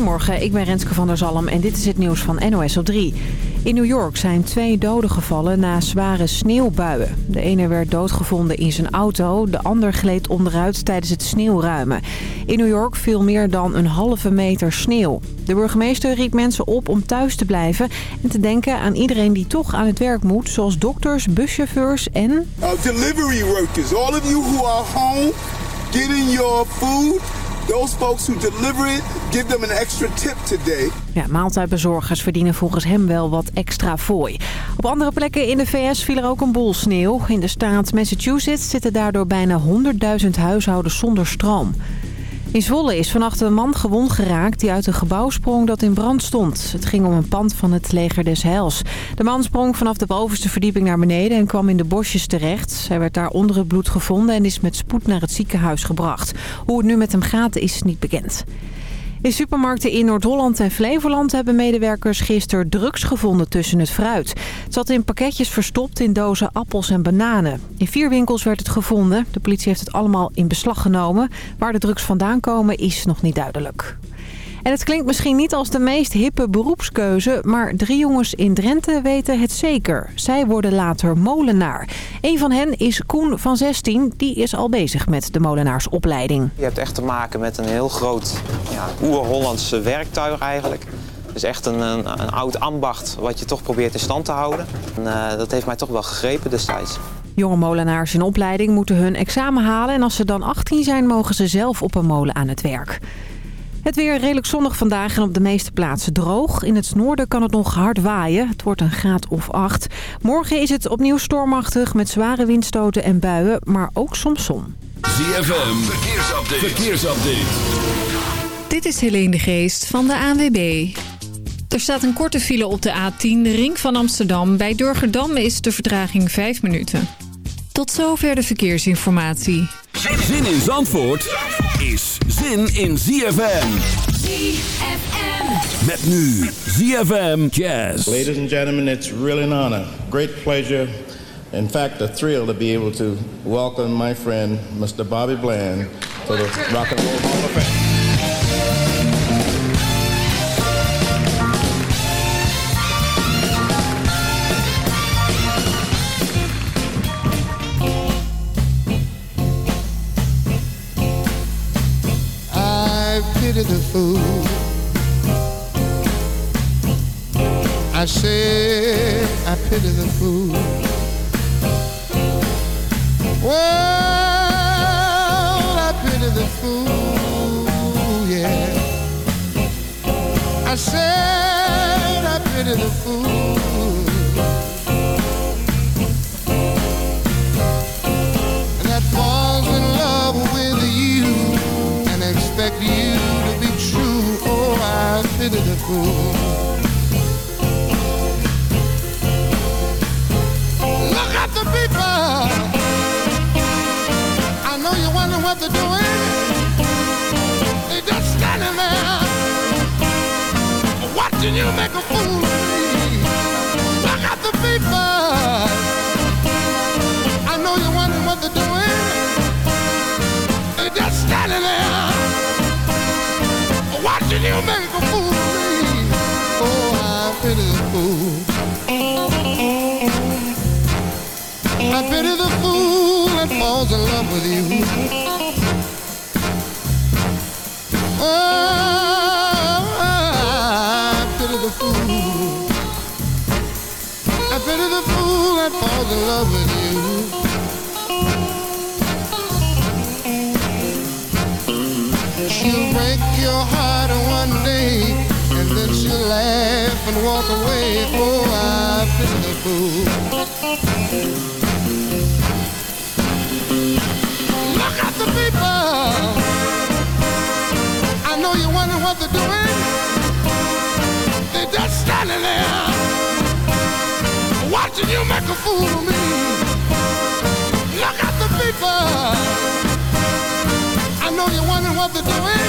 Goedemorgen, ik ben Renske van der Zalm en dit is het nieuws van NOS op 3. In New York zijn twee doden gevallen na zware sneeuwbuien. De ene werd doodgevonden in zijn auto, de ander gleed onderuit tijdens het sneeuwruimen. In New York viel meer dan een halve meter sneeuw. De burgemeester riep mensen op om thuis te blijven en te denken aan iedereen die toch aan het werk moet, zoals dokters, buschauffeurs en... Delivery workers, all of you who are home, getting your food. Those folks who deliver it, give them an extra tip today. Ja, maaltijdbezorgers verdienen volgens hem wel wat extra fooi. Op andere plekken in de VS viel er ook een bol sneeuw. In de staat Massachusetts zitten daardoor bijna 100.000 huishoudens zonder stroom. In Zwolle is vannacht een man gewond geraakt die uit een gebouw sprong dat in brand stond. Het ging om een pand van het leger des Heils. De man sprong vanaf de bovenste verdieping naar beneden en kwam in de bosjes terecht. Hij werd daar onder het bloed gevonden en is met spoed naar het ziekenhuis gebracht. Hoe het nu met hem gaat is niet bekend. In supermarkten in Noord-Holland en Flevoland hebben medewerkers gisteren drugs gevonden tussen het fruit. Het zat in pakketjes verstopt in dozen appels en bananen. In vier winkels werd het gevonden. De politie heeft het allemaal in beslag genomen. Waar de drugs vandaan komen is nog niet duidelijk. En het klinkt misschien niet als de meest hippe beroepskeuze... maar drie jongens in Drenthe weten het zeker. Zij worden later molenaar. Een van hen is Koen van 16. Die is al bezig met de molenaarsopleiding. Je hebt echt te maken met een heel groot ja, oer-Hollandse werktuig eigenlijk. Dus echt een, een, een, oud ambacht wat je toch probeert in stand te houden. En, uh, dat heeft mij toch wel gegrepen destijds. Jonge molenaars in opleiding moeten hun examen halen... en als ze dan 18 zijn mogen ze zelf op een molen aan het werk. Het weer redelijk zonnig vandaag en op de meeste plaatsen droog. In het noorden kan het nog hard waaien. Het wordt een graad of acht. Morgen is het opnieuw stormachtig met zware windstoten en buien, maar ook soms zon. ZFM, verkeersupdate. verkeersupdate. Dit is Helene de Geest van de ANWB. Er staat een korte file op de A10, de ring van Amsterdam. Bij Durgerdam is de vertraging 5 minuten. Tot zover de verkeersinformatie. Zin in Zandvoort is zin in ZFM. ZFM. Met nu ZFM Jazz. Ladies and gentlemen, it's really an honor, great pleasure, in fact a thrill to be able to welcome my friend Mr. Bobby Bland to the Rock and Roll Hall of Fame. Fool. I said I pity the fool. Well, I pity the fool, yeah. I said I pity the fool. Look at the people. I know you wonder what they're doing. They just standing there watching you make a fool. Look at the people. I know you wonder what they're doing. They just standing there watching you make a fool pity the fool. I pity the fool that falls in love with you. Walk away. Oh, I pity the fool. Look at the people. I know you wonder what they're doing. They're just standing there, watching you make a fool of me. Look at the people. I know you're wondering what they're doing.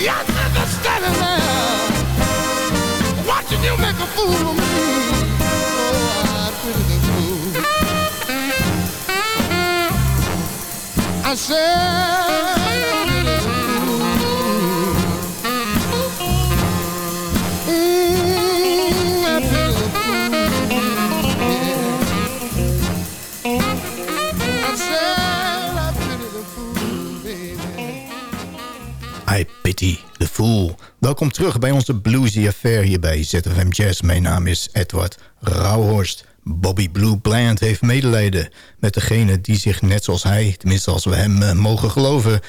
Yes, you make a fool of me. Oh, I pity the fool. I said, Welkom terug bij onze Bluesy Affair hier bij ZFM Jazz. Mijn naam is Edward Rauhorst. Bobby Blue Bland heeft medelijden met degene die zich net zoals hij... tenminste als we hem uh, mogen geloven...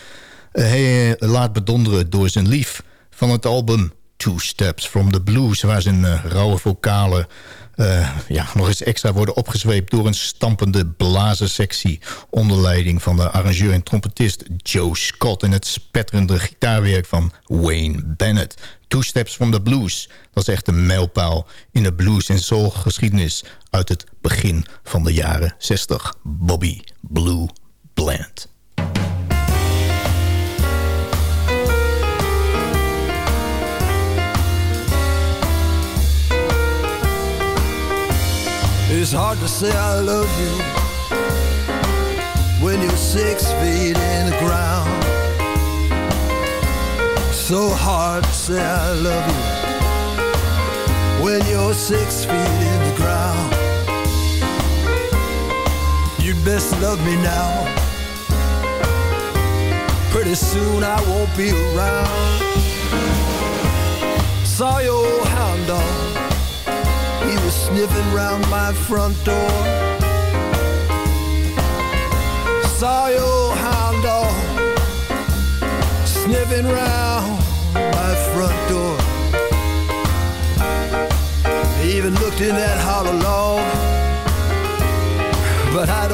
Hij uh, laat bedonderen door zijn lief van het album Two Steps from the Blues... waar zijn rauwe vocalen uh, ja, nog eens extra worden opgezweept... door een stampende blazensectie... onder leiding van de arrangeur en trompetist Joe Scott... en het spetterende gitaarwerk van Wayne Bennett. Two Steps from the Blues. Dat is echt een mijlpaal in de blues- en soul geschiedenis... uit het begin van de jaren 60. Bobby Blue Bland. It's hard to say I love you when you're six feet in the ground. So hard to say I love you when you're six feet in the ground. You'd best love me now. Pretty soon I won't be around. Saw your hound dog was sniffing round my front door. Saw your hound dog sniffing round my front door. Even looked in that hollow log, but I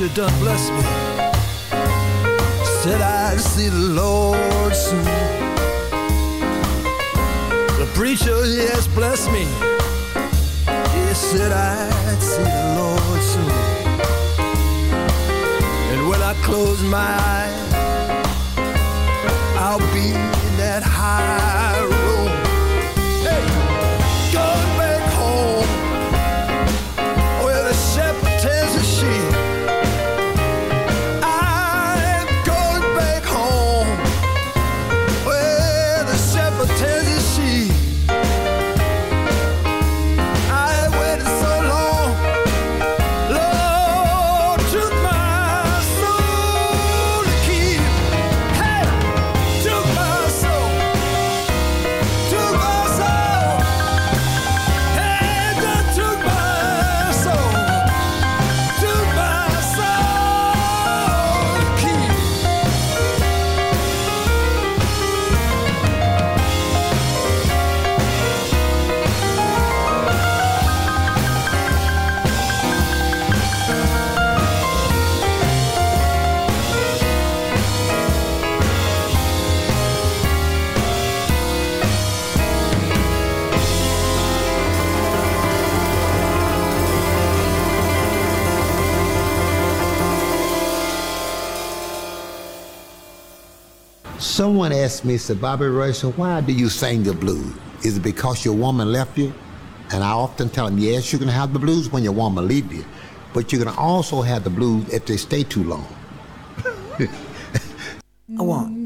preacher done bless me. Said I'd see the Lord soon. The preacher, yes, bless me. He said I'd see the Lord soon. And when I close my eyes, I'll be in that high room. Someone asked me, said, Bobby Ray, 'So why do you sing the blues? Is it because your woman left you? And I often tell them, yes, you can have the blues when your woman leaves you, but you can also have the blues if they stay too long. A one,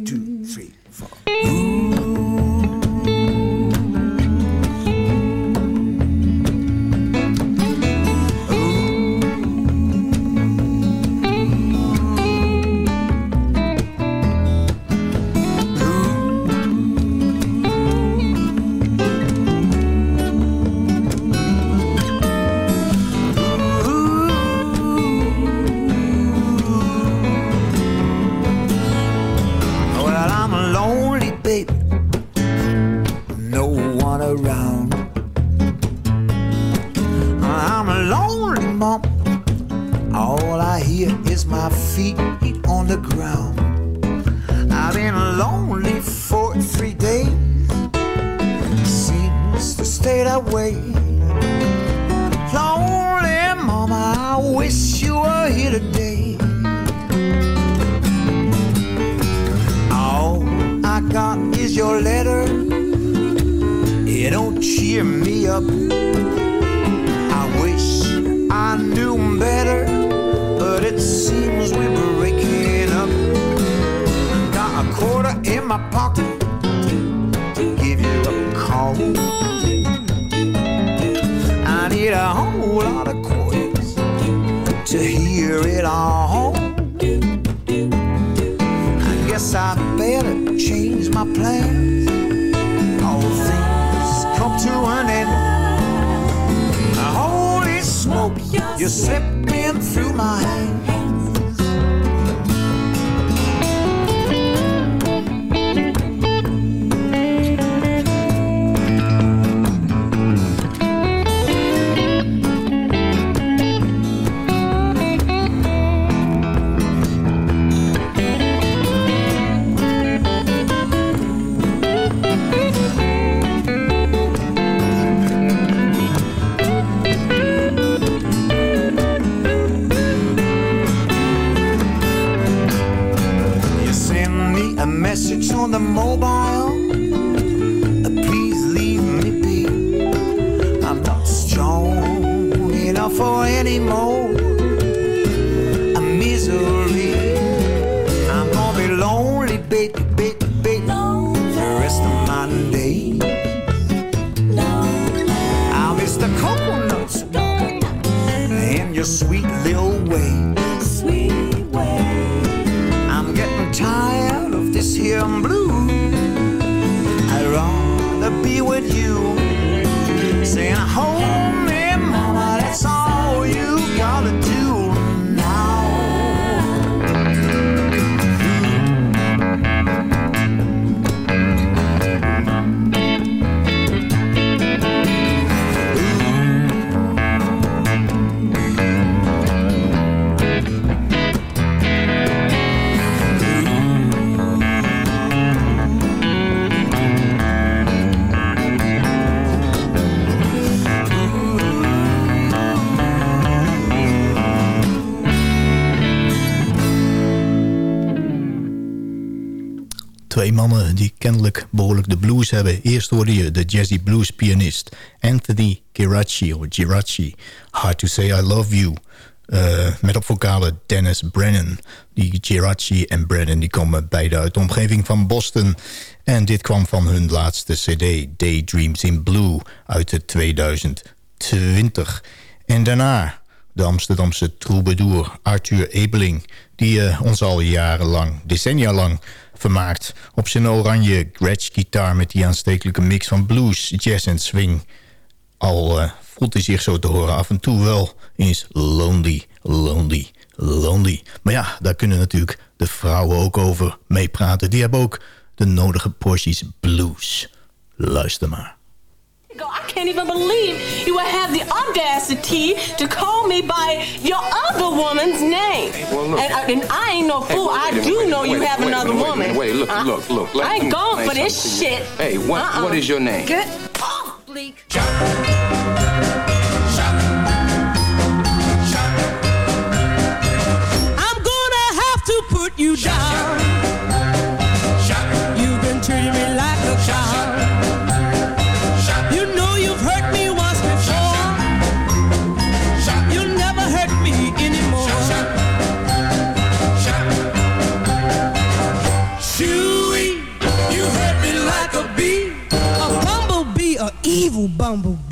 Twee mannen die kennelijk behoorlijk de blues hebben. Eerst hoorde je de jazzy blues pianist Anthony Geraci, of. Hard to say I love you. Eh, met op vocalen Dennis Brennan. Die Geraci en Brennan die komen beide uit de omgeving van Boston. En dit kwam van hun laatste cd, Daydreams in Blue, uit de 2020. En daarna de Amsterdamse troubadour Arthur Ebeling... die eh, ons al jarenlang, decennia lang vermaakt... op zijn oranje Gretsch-gitaar met die aanstekelijke mix van blues, jazz en swing. Al eh, voelt hij zich zo te horen af en toe wel eens lonely, lonely, lonely. Maar ja, daar kunnen natuurlijk de vrouwen ook over meepraten. Die hebben ook de nodige porties blues. Luister maar. I can't even believe you would have the audacity to call me by your other woman's name. well, look. and, I- and I ain't no Hey, fool. wait a I minute, do wait, know you wait, have wait, another wait, woman. Wait, look, Uh, look, look. I ain't going for this something to you. shit. Hey, what, Uh-uh. what is your name? Get off, Bleak. Evil bumblebee.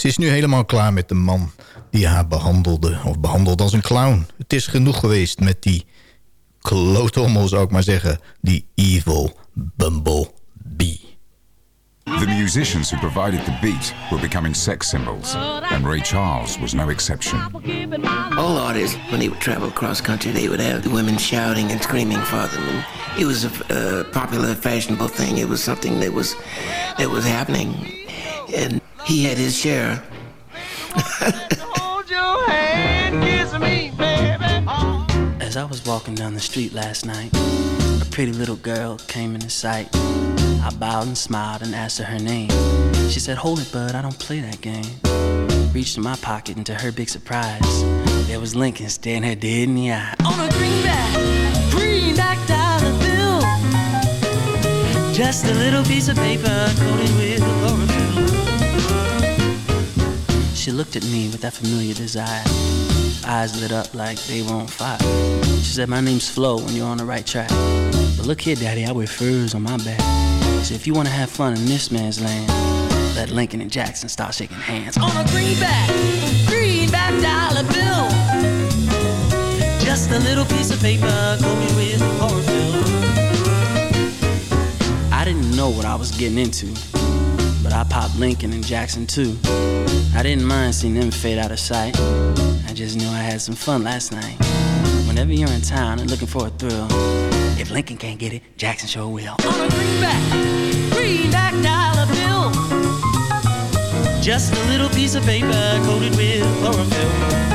Ze is nu helemaal klaar met de man die haar behandelde, of behandelde als een clown. Het is genoeg geweest met die kloothommel, zou ik maar zeggen. Die evil bumblebee. The musicians who provided the beat were becoming sex symbols, and Ray Charles was no exception. All artists, when they would travel across country, they would have the women shouting and screaming for them. And it was a uh, popular, fashionable thing. It was something that was that was happening, and he had his share. As I was walking down the street last night, a pretty little girl came into sight. I bowed and smiled and asked her her name. She said, Hold it, bud, I don't play that game. Reached in my pocket, and to her big surprise, there was Lincoln staring her dead in the eye. on a greenback, greenback dollar bill. Just a little piece of paper coated with chlorophyll. She looked at me with that familiar desire. Eyes lit up like they were on fire. She said, My name's Flo, and you're on the right track. But look here, Daddy, I wear furs on my back. So if you want to have fun in this man's land, let Lincoln and Jackson start shaking hands. On a greenback, greenback dollar bill. Just a little piece of paper coated with chlorophyll. I didn't know what I was getting into, but I popped Lincoln and Jackson too. I didn't mind seeing them fade out of sight. I just knew I had some fun last night. Whenever you're in town and looking for a thrill, if Lincoln can't get it, Jackson sure will. On a greenback, greenback dollar bill. Just a little piece of paper coated with chlorophyll.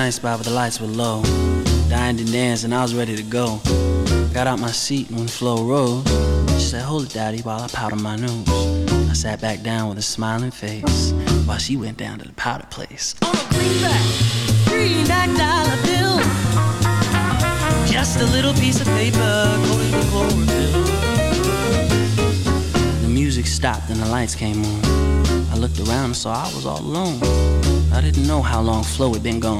To nice spot where the lights were low. Dined and danced, and I was ready to go. Got out my seat when Flo rose. She said, hold it, daddy, while I powder my nose. I sat back down with a smiling face while she went down to the powder place. On a greenback, greenback dollar bill. Just a little piece of paper coated with chlorophyll. The music stopped and the lights came on. I looked around and saw I was all alone. I didn't know how long Flo had been gone,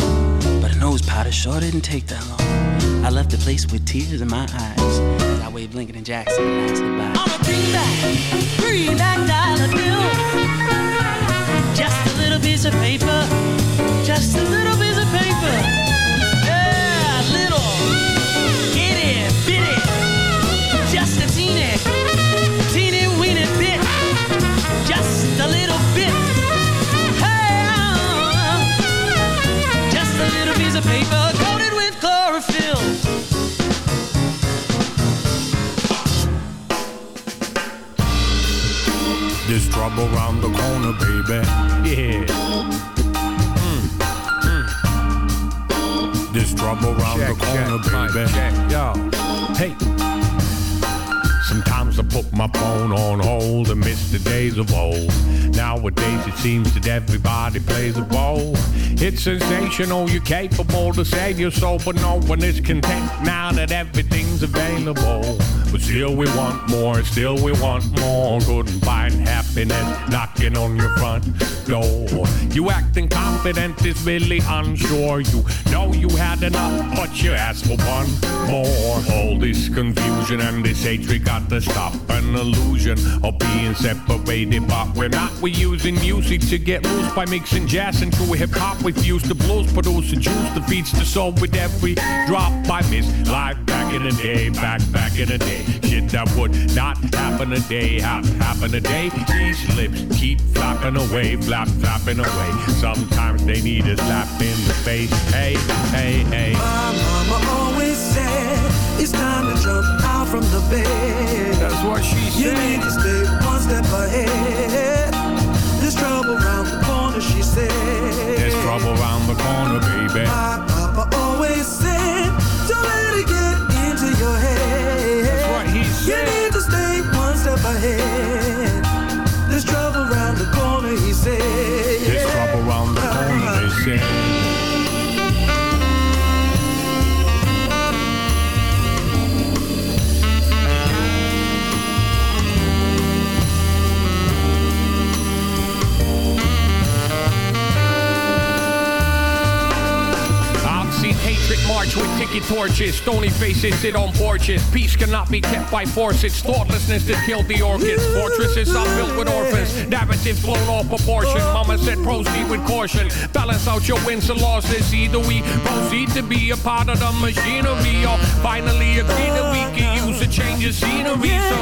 but a nose powder sure didn't take that long. I left the place with tears in my eyes as I waved Lincoln and Jackson and asked goodbye. On a greenback, greenback dollar bill. Just a little piece of paper, just a little piece of paper. Trouble around the corner, baby. Yeah. Mm, mm. There's trouble around Check, the corner, check, baby. check. Yo, hey. Put my phone on hold and miss the days of old. Nowadays it seems that everybody plays a role. It's sensational, you're capable to save your soul, but no one is content now that everything's available. But still we want more, still we want more. Couldn't find happiness knocking on your front door. You acting confident is really unsure. You know you had enough, but you asked for one more. All this confusion and this hatred got to stop. An illusion of being separated, but we're not. We're using music to get loose by mixing jazz into hip hop. We fuse the blues, produce the juice that feeds the soul with every drop. I miss life back in the day, back back in the day. Shit that would not happen today, hap- happen today. These lips keep flapping away, flap flapping away. Sometimes they need a slap in the face. Hey, hey, hey. My mama always said it's time to jump out from the bed. That's what she said. You need to stay one step ahead. There's trouble around the corner, she said. There's trouble around the corner, baby. My papa always said, don't let it get into your head. That's what he said. You need to stay one step ahead. Torches. Stony faces sit on porches. Peace cannot be kept by force. It's thoughtlessness that killed the orchids. Fortresses are built with orphans. Narratives blown off proportion. Mama said proceed with caution. Balance out your wins and losses. Either we proceed to be a part of the machinery or finally agree that we can a change the scenery. So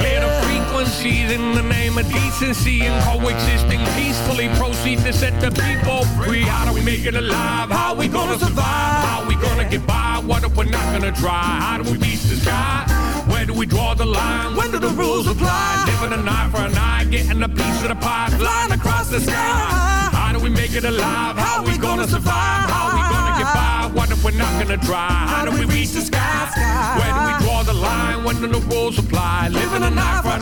clear the frequencies in the name of decency and coexisting peacefully. Proceed to set the people free. How do we make it alive? How we gonna survive? How we gonna get by? What if we're not gonna try? How do we reach the sky? Where do we draw the line? When do the rules apply? Living an eye for an eye, getting a piece of the pie, flying across the sky. Do we make it alive? How we gonna survive? How we gonna get by? What if we're not gonna try? How do we reach the sky? Where do we draw the line? When do the rules apply? Living an eye for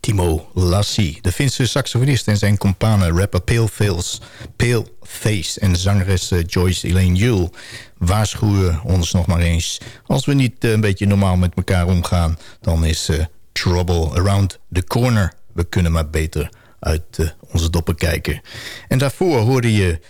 Timo Lassie, de Finse saxofonist en zijn companen rapper Paleface, Paleface en zangeres eh, Joyce Elaine Yule waarschuwen ons nog maar eens. Als we niet eh, een beetje normaal met elkaar omgaan, dan is uh, trouble around the corner. We kunnen maar beter uit onze doppen kijken. En daarvoor hoorde je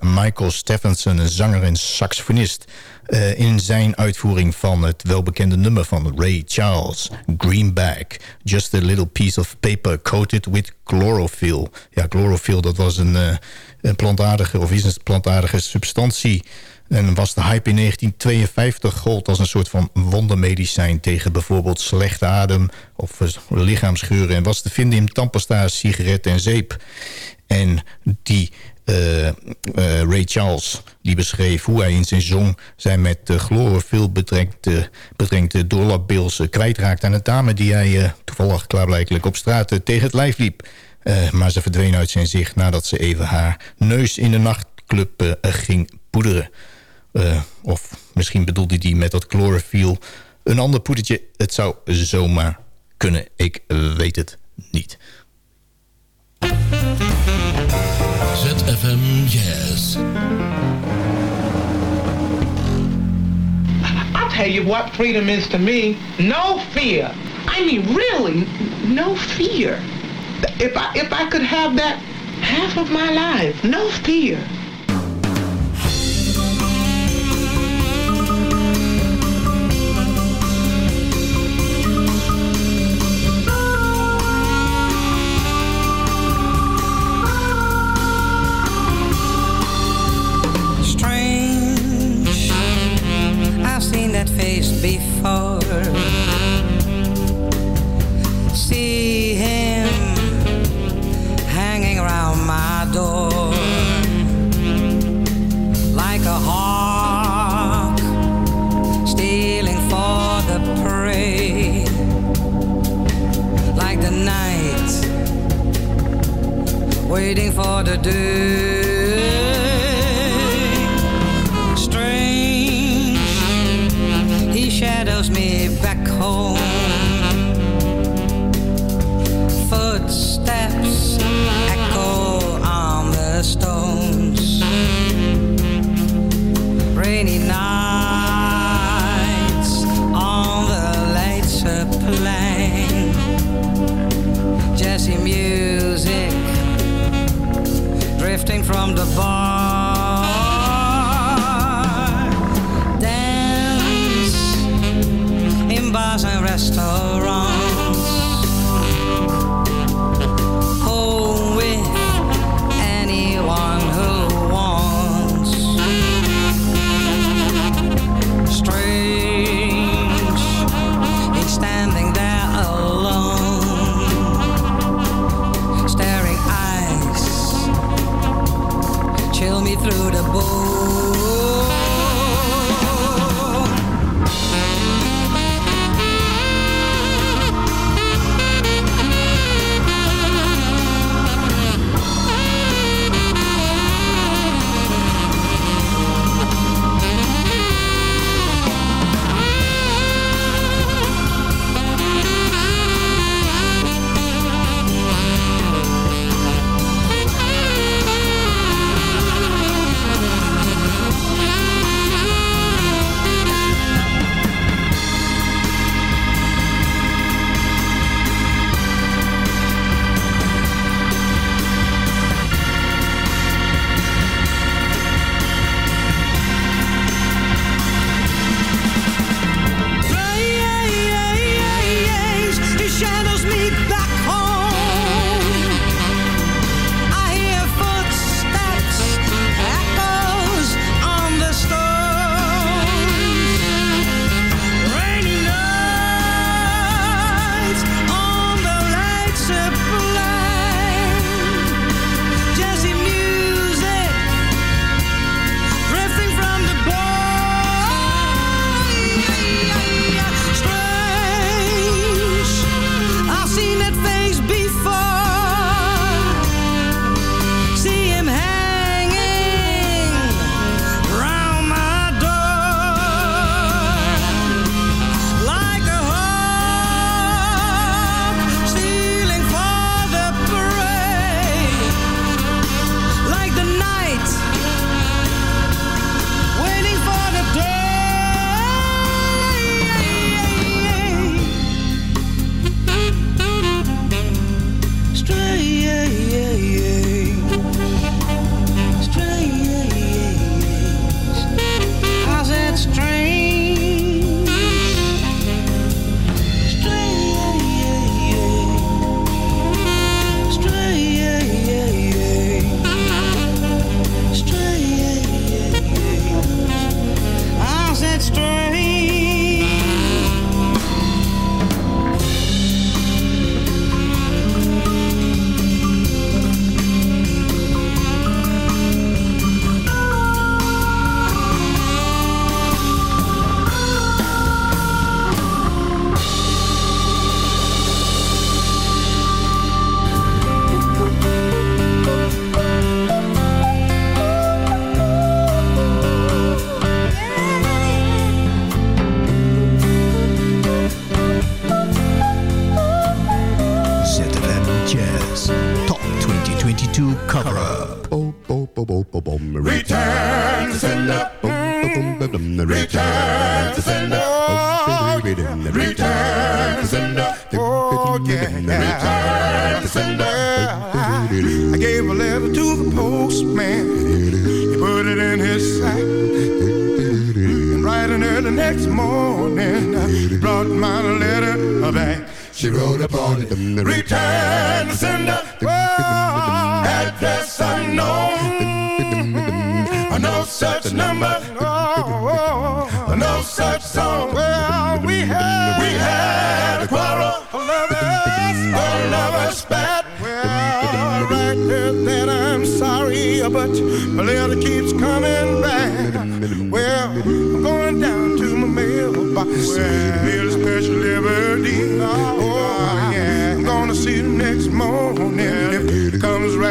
Michael Stephenson, een zanger en saxofonist... Uh, in zijn uitvoering van het welbekende nummer van Ray Charles, Greenback. Just a little piece of paper coated with chlorophyll. Ja, chlorophyll, dat was een, uh, een plantaardige, of is een plantaardige substantie... En was de hype in 1952 gold als een soort van wondermedicijn... tegen bijvoorbeeld slechte adem of lichaamsgeuren... en was te vinden in tandpasta, sigaretten en zeep. En die Ray Charles die beschreef hoe hij in zijn zong zijn met uh, chlorophyll bedrenkte, bedrenkte doorlapbils kwijtraakt aan een dame die hij toevallig klaarblijkelijk op straat tegen het lijf liep. maar ze verdween uit zijn zicht nadat ze even haar neus in de nachtclub ging poederen. of misschien bedoelde hij met dat chlorophyll een ander poedertje. Het zou zomaar kunnen, ik weet het niet. ZFM Jazz. I'll tell you what freedom is to me. No fear. I mean, really, no fear. If I, if I could have that half of my life, no fear.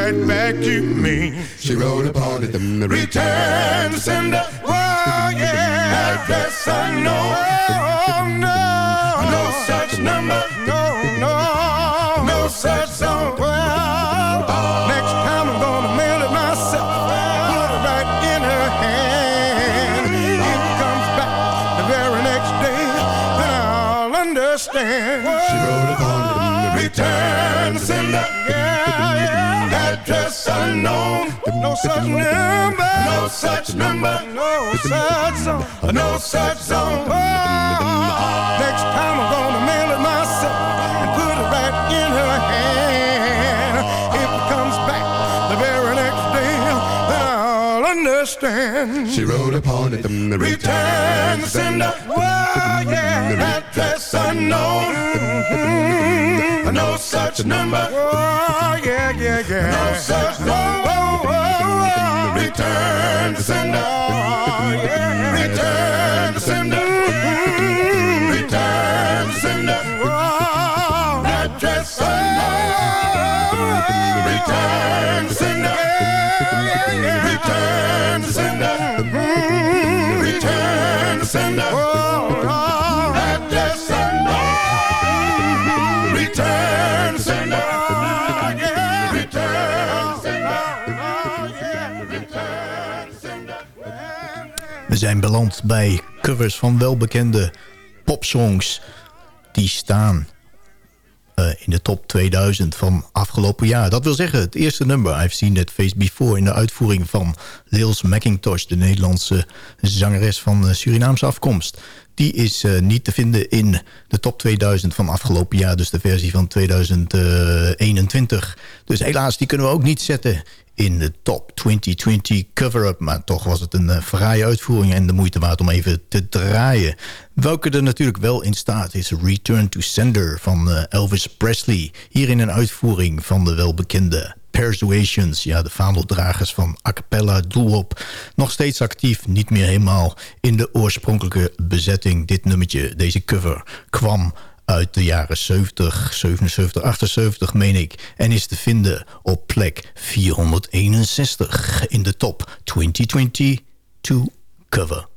Right back to me. She wrote upon it, return to sender. Oh, yeah, address unknown. Oh, no, no such number. No, no, no such song. Unknown. No such number, no such number, no such song, ah. no such song. Oh, next time I'm gonna mail it myself and put it right in her hand. Understand. She wrote upon it, return to sender. Whoa, yeah, address unknown. Mm-hmm. No such number. Oh, yeah, yeah, yeah. No such number. Oh, oh, oh. Return to sender. Oh, yeah. Return to sender. Mm-hmm. Return to sender. Oh, address unknown. Return to sender. Return to sender. Mm-hmm. Return to sender. Oh, address unknown. Return to sender. Yeah, return to sender. We zijn beland bij covers van welbekende popsongs. Die staan eh, in de top 2000 van afgelopen jaar. Dat wil zeggen, het eerste nummer, I've Seen That Face Before... in de uitvoering van Lils McIntosh, de Nederlandse zangeres van eh, Surinaamse afkomst. Die is eh, niet te vinden in de top 2000 van afgelopen jaar. Dus de versie van 2021. Dus helaas, die kunnen we ook niet zetten in de top 2020 cover-up. Maar toch was het een uh, fraaie uitvoering en de moeite waard om even te draaien. Welke er natuurlijk wel in staat is Return to Sender van uh, Elvis Presley. Hier in een uitvoering van de welbekende Persuasions, ja, de vaandeldragers van a cappella doelop. Nog steeds actief, niet meer helemaal in de oorspronkelijke bezetting. Dit nummertje, deze cover, kwam uit de jaren 70, 77, 78 meen ik... en is te vinden op plek 461 in de top 2022 Cover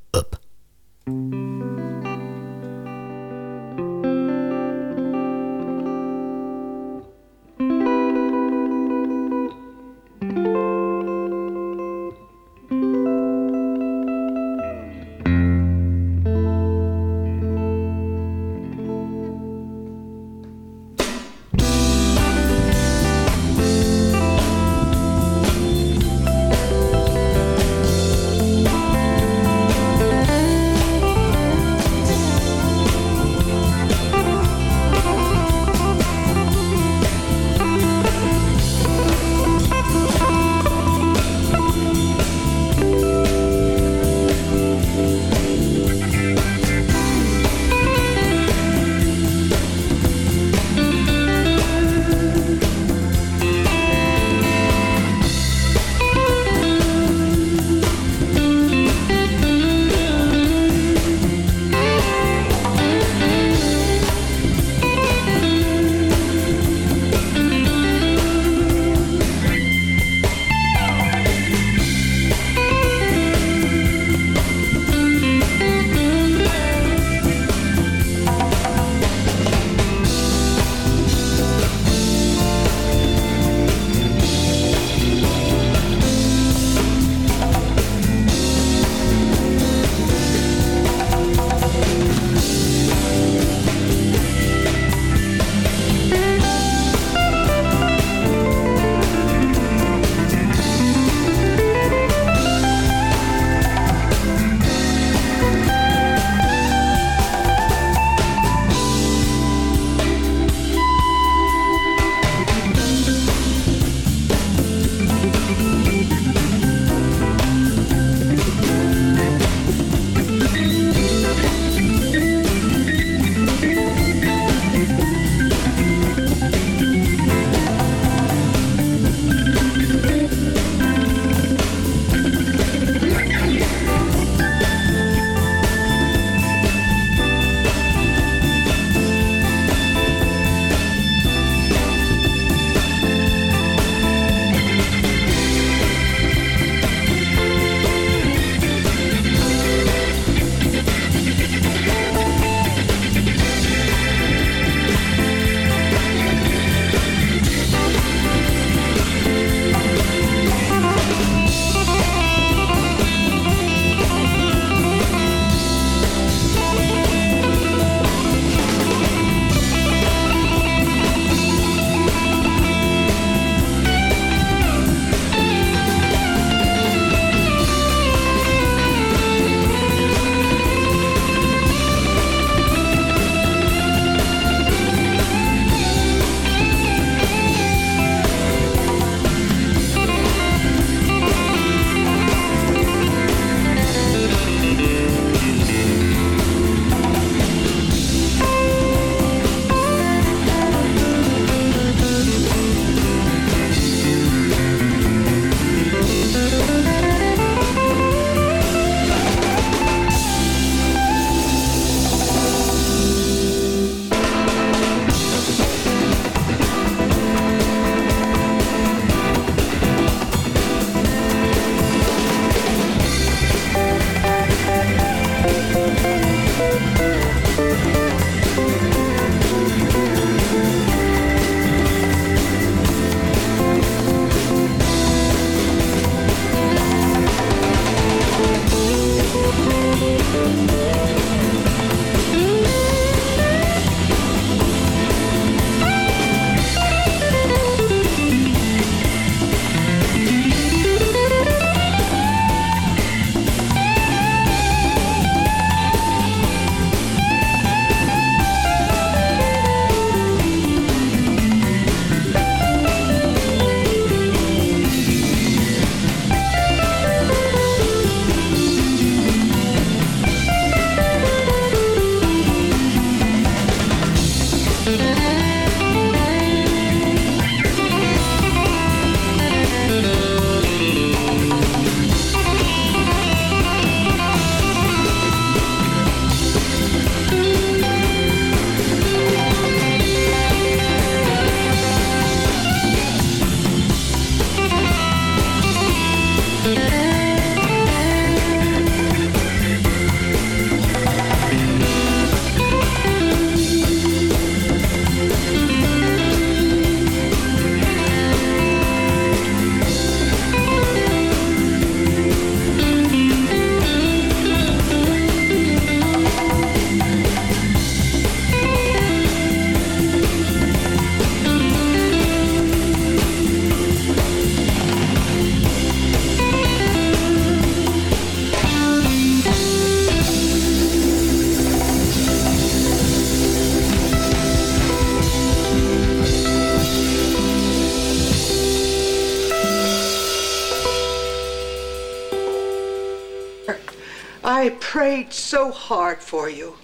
prayed so hard for you.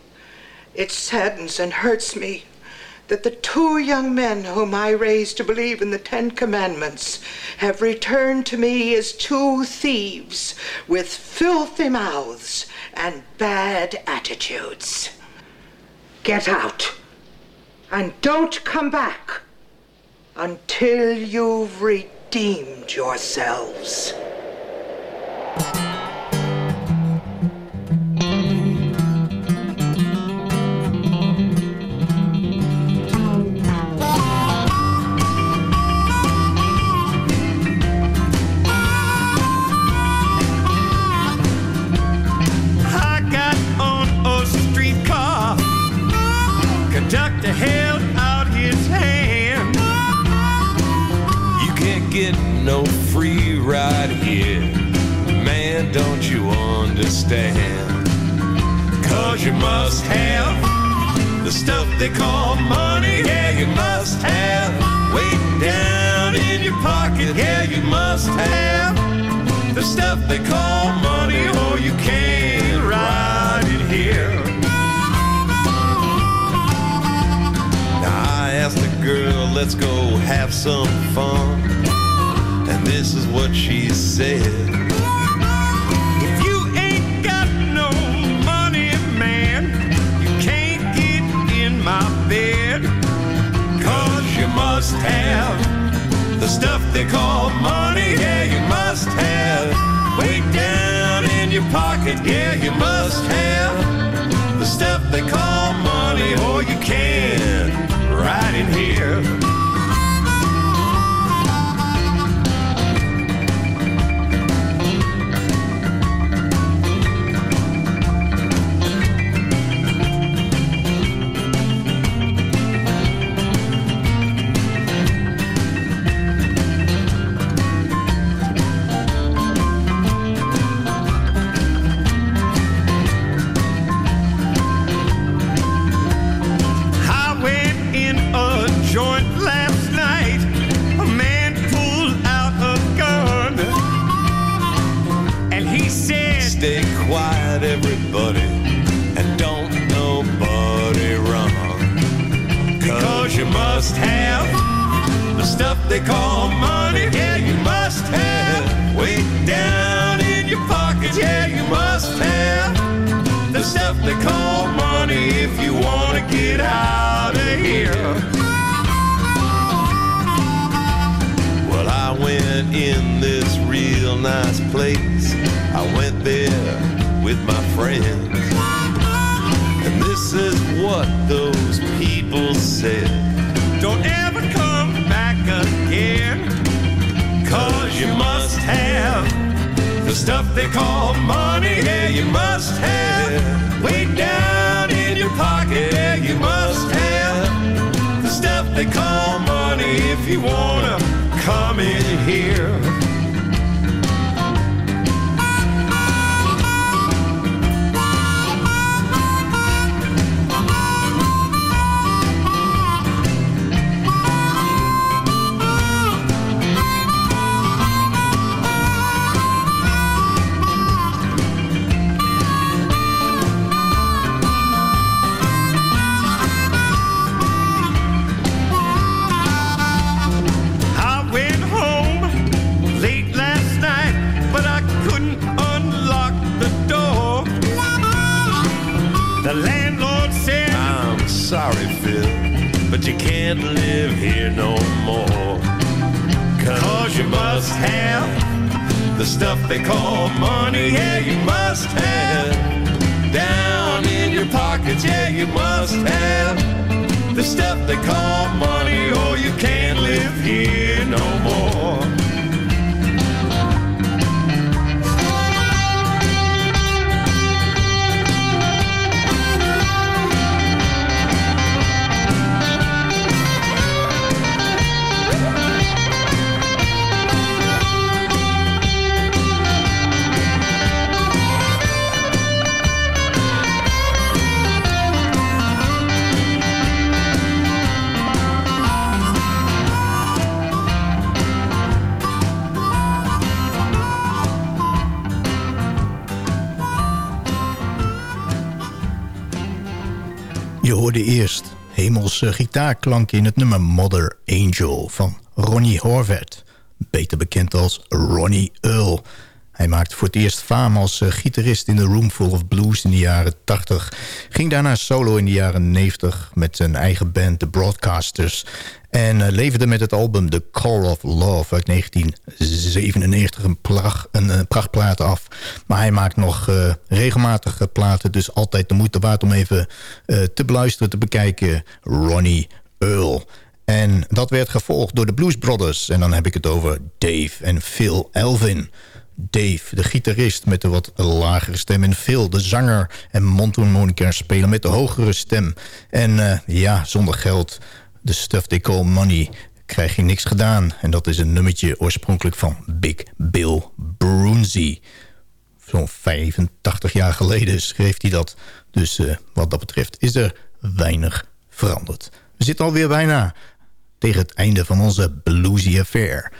It saddens and hurts me that the two young men whom I raised to believe in the Ten Commandments have returned to me as two thieves with filthy mouths and bad attitudes. Get out and don't come back until you've redeemed yourselves. Ride here. Man, don't you understand? Cause you must have the stuff they call money. Yeah, you must have weight down in your pocket. Yeah, you must have the stuff they call money, or you can't ride it here. Now I asked the girl, let's go have some fun. And this is what she said. If you ain't got no money, man, you can't get in my bed. You must have the stuff they call money. Yeah, you must have way down in your pocket. Yeah, you must have the stuff they call money, or you can't ride in here. They call money. Yeah, you must have way down in your pocket. Yeah, you must have the stuff they call money if you want to get out of here. Well, I went in this real nice place. I went there with my friends. And this is what those people said. Stuff they call money. Yeah, you must have way down in your pocket. Yeah, you must have the stuff they call money if you wanna come in here. You can't live here no more. Cause you must have the stuff they call money. Yeah, you must have down in your pockets. Yeah, you must have the stuff they call money, or you can't live here no more. Hoorde eerst hemelse gitaarklanken in het nummer Mother Angel van Ronnie Horvath. Beter bekend als Ronnie Earl. Hij maakte voor het eerst faam als uh, gitarist in de Roomful of Blues in de jaren 80. Ging daarna solo in de jaren 90 met zijn eigen band The Broadcasters. En uh, leverde met het album The Call of Love uit 1997 een, een, een prachtplaat af. Maar hij maakt nog uh, regelmatig platen, dus altijd de moeite waard om even te beluisteren, te bekijken. Ronnie Earl. En dat werd gevolgd door de Blues Brothers. En dan heb ik het over Dave en Phil Elvin. Dave, de gitarist met de wat lagere stem... en Phil, de zanger en mondharmonica spelen met de hogere stem. En uh, ja, zonder geld, de stuff they call money, krijg je niks gedaan. En dat is een nummertje oorspronkelijk van Big Bill Brunsey. Zo'n 85 jaar geleden schreef hij dat. Dus uh, wat dat betreft is er weinig veranderd. We zitten alweer bijna tegen het einde van onze bluesy affair.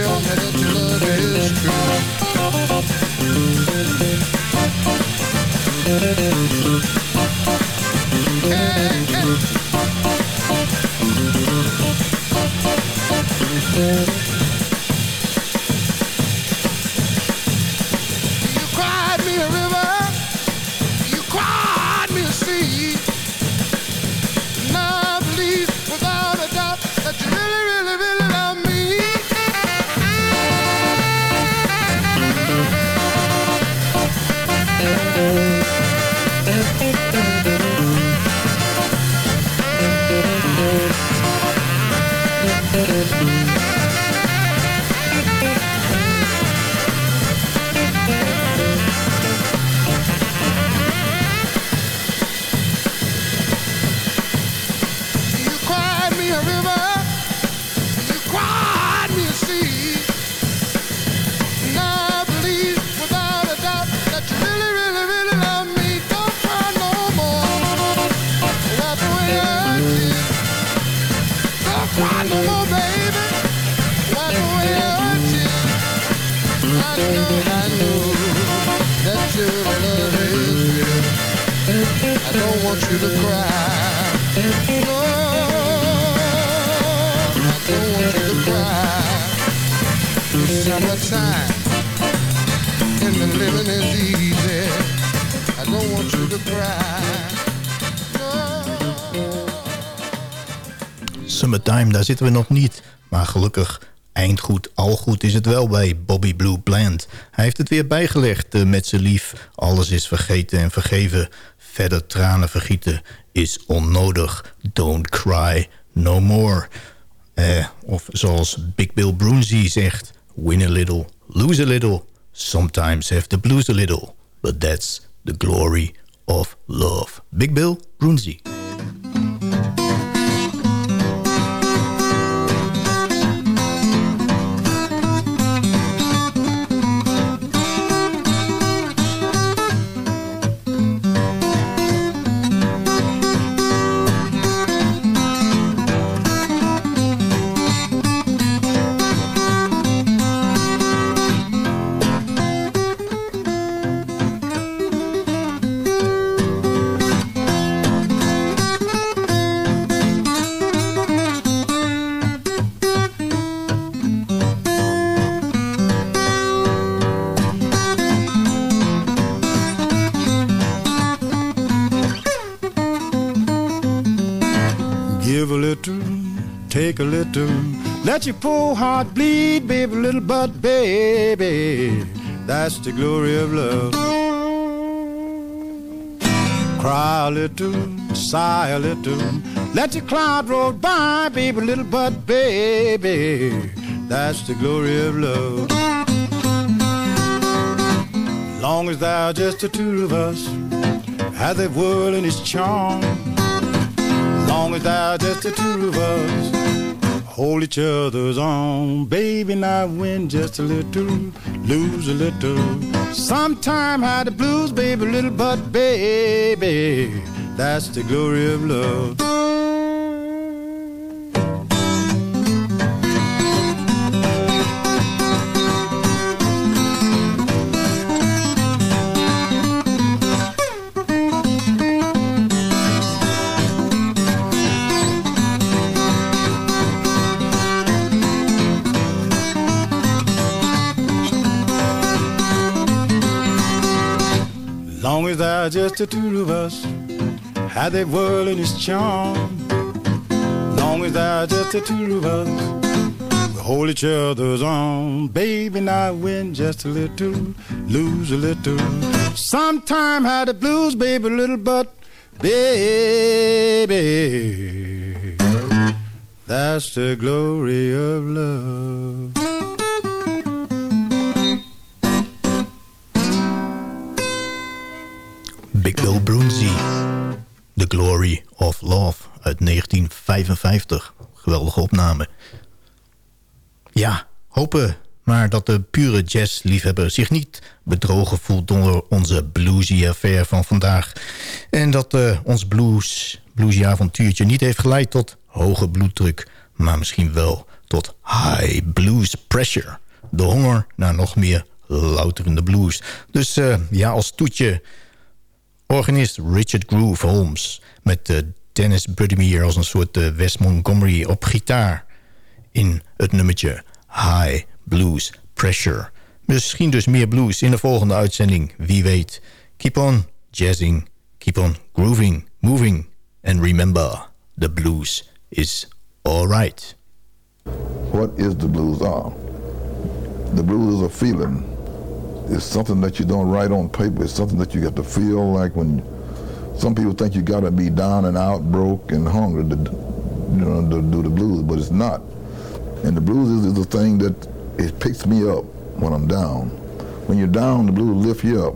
Show me that your love is true. Hey. You to cry. Summertime and the living is. I don't want you to cry. Daar zitten we nog niet. Maar gelukkig, eindgoed, al goed is het wel bij Bobby Blue Bland. Hij heeft het weer bijgelegd eh, met zijn lief. Alles is vergeten en vergeven. Verder tranen vergieten is onnodig. Don't cry no more. Eh, of zoals Big Bill Brunsey zegt... Win a little, lose a little. Sometimes have the blues a little. But that's the glory of love. Big Bill Brunsey. Let your poor heart bleed, baby, little but baby. That's the glory of love. Cry a little, sigh a little. Let your cloud roll by, baby, little but baby. That's the glory of love. Long as thou just the two of us, have the world in its charm. Long as thou just the two of us, hold each other's arm. Baby, now win just a little, lose a little. Sometime had the blues, baby, little but baby. That's the glory of love. Just the two of us, had the world in its charm. Long as thou just the two of us, we hold each other's arm. Baby, and I win just a little, lose a little. Sometime had the blues, baby, a little, but baby, that's the glory of love. Bill Brunsey. The Glory of Love uit 1955. Geweldige opname. Ja, hopen maar dat de pure jazzliefhebber zich niet bedrogen voelt door onze bluesy affair van vandaag. En dat uh, ons blues, bluesy avontuurtje niet heeft geleid tot hoge bloeddruk, maar misschien wel tot high blues pressure. De honger naar nog meer louterende blues. Dus uh, ja, als toetje organist Richard Groove Holmes... met uh, Dennis Budimir als een soort uh, Wes Montgomery op gitaar... in het nummertje High Blues Pressure. Misschien dus meer blues in de volgende uitzending, wie weet. Keep on jazzing, keep on grooving, moving... and remember, the blues is alright. What is the blues are? The blues is a feeling it's something that you don't write on paper. It's something that you got to feel like when some people think you got to be down and out, broke and hungry to, you know, to do the blues, but it's not. And the blues is, is the thing that it picks me up when I'm down. When you're down, the blues lift you up.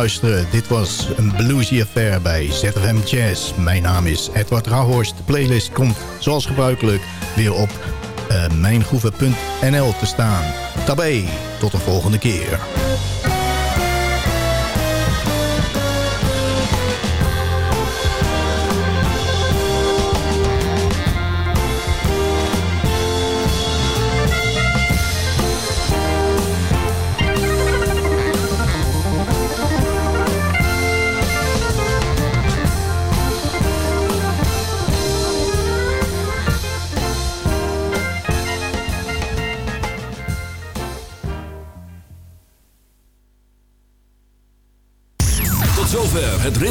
Dit was een bluesy affair bij ZFM Jazz. Mijn naam is Edward Rauhorst. De playlist komt zoals gebruikelijk weer op uh, mijngroeven.nl te staan. Tabé, tot de volgende keer.